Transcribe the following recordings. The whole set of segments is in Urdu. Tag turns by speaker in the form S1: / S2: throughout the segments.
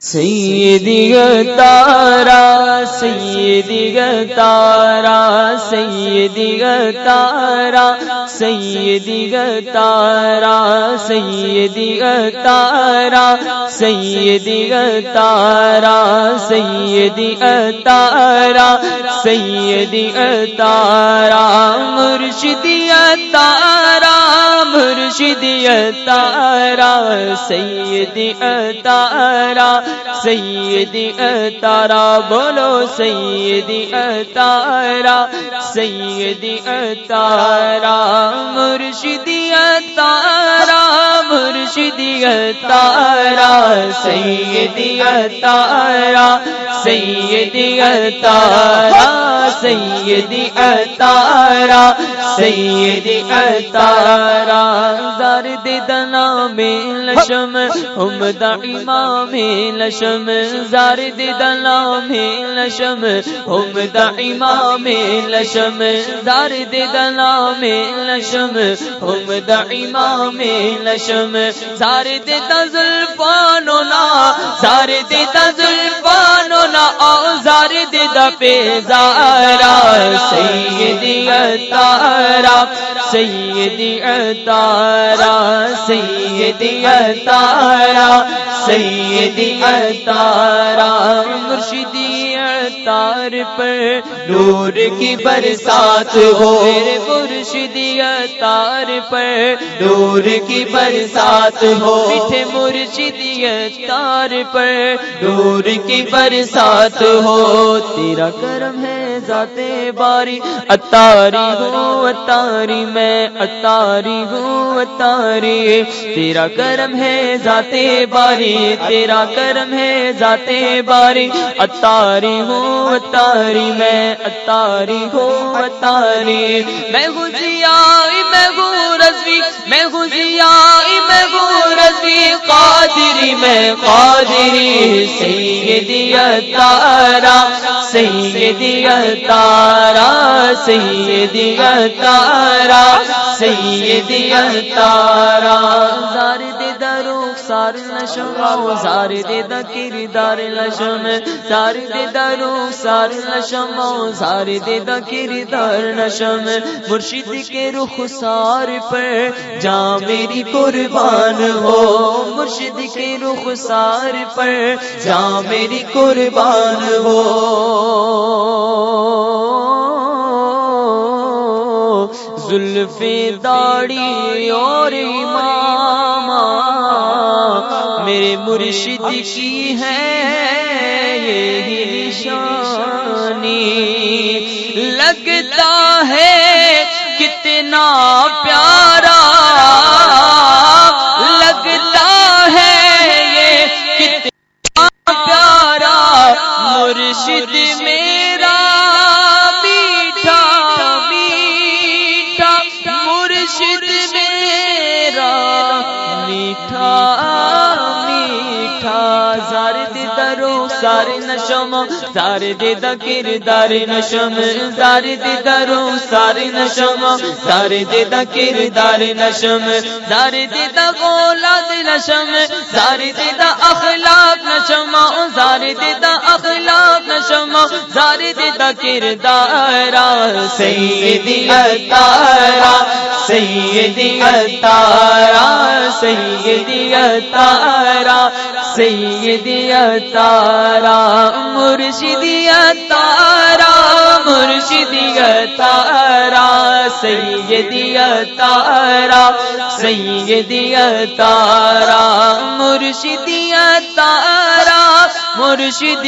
S1: سیدی تارا سیدی تارا سیدی تارا سیدی تارا سیدی تارا سیدی تارا سیدی تارا سیدی تارا، مرشدی تارا مرشد تارا سید تارا سید تارا بولو سید تارا سید تارا مرشد تارا مرشد تارا سید تارا سید تارا سید تارا سید اتارا زرد دنا میں لشم عمد امام لشم زرد دنا میں لشم عمد امام لشم زرد دنا میں لشم عمد امام لشم زرد تزل پانونا زرد تزل بیزارا سیدی اتارا سیدی اتارا سیدی اتارا سیدی اتارا مرشدی اتار پر نور کی برسات ہو۔ مرشدی اتار پر نور کی برسات ہو۔ میٹھے مرشدی اتار پر نور کی برسات ہو۔ تیرا کرم ہے ذات باری اتاری ہوں اتاری میں اتاری ہوں اتاری تیرا کرم ہے ذات باری، تیرا کرم ہے ذات باری۔ اتاری ہوں اتاری میں اتاری ہوں اتاری میں گزیا میں گو رضوی۔ میں گزیا میں گو فی قادری میں قادری سیدی تارا سیدی تارا سیدی تارا سیدی تارا سار نشم زار دے دا کردار لشم زار دے درو سار نشم زار دے دا کردار نشم۔ مرشد کے رخ سار پر جا میری قربان ہو۔ مرشد کے رخ سار پر جا میری قربان ہو۔ زلف داڑی اور امام میرے مرشد کی ہے یہی نشانی۔ لگتا ہے کتنا پیارا۔ لگتا ہے یہ کتنا پیارا۔ مرشد میرا سارے نشم سارے دیدا کردار نشم سارے دیدا رو سارے نشم سارے دیدا کردار نشم سارے دیدا گولاد نشم سارے دیدا اخلاق نشم سارے دیدا اخلاق نشم سارے دیدا کردار، سیدی تارا سیدی تارا سیدی تارا سیدی تارا مرشدی تارا مرشدی تارا سیدی تارا سیدی تارا مرشدی تارا مرشد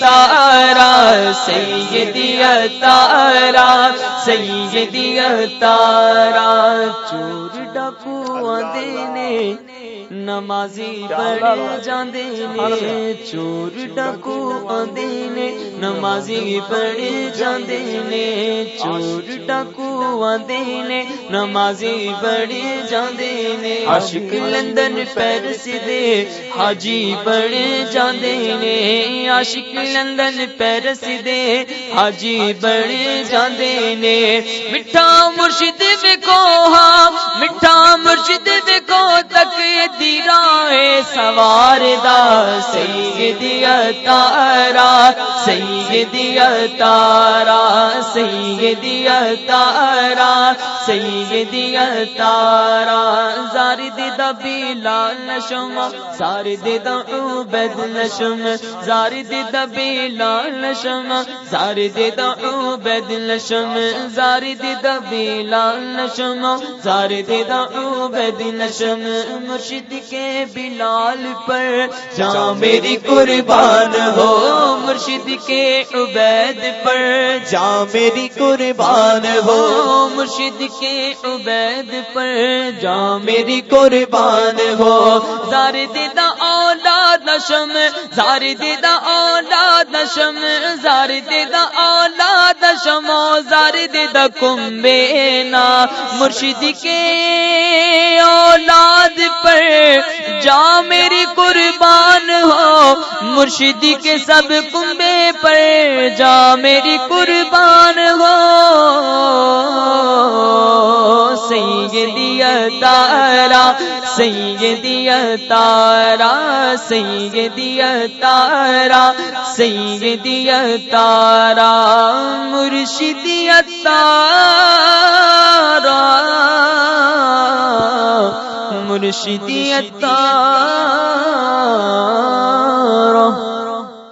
S1: تارا سید تارا سید تارا۔ چور ڈاکو دے نمازی پڑھ جاندے نے چور ڈاکو آندے نے نمازی پڑھ جاندے نے چور ڈاکو آندے نے نمازی پڑھ جاندے نے عاشق لندن پیرس دے حاجی پڑھ جاندے نے عاشق لندن پیرس دے حاجی پڑھ جاندے نے مٹھا مرشد ویکو ہاں مٹھا مرشد ویکو تک سوار دا سید تارا سید تارا سید تارا سیدیا تارا زاری دیدہ بیلال نشم ساری دیدہ عبید نشم زاری دیدہ بیلال نشم زاری دیدہ عبید نشم زاری دیدہ بیلال نشم زاری دیدہ عبید نشم مرشد کے بلال پر جا میری قربان ہو، مرشد کے عبید پر جا میری قربان ہو، مرشد کے عبید پر جا میری قربان ہو۔ زار دیدہ اولاد نشم، زار دیدہ اولاد نشم، زار دیدہ اولاد نشم زار دیدہ کمبینا مرشد کے اولاد پر جا میری قربان ہو۔ مرشدی کے سب کمبے پر جا میری قربان ہو۔ سیدی تارا سیدی تارا سیدی تارا مرشدی تارا مرشدی تارا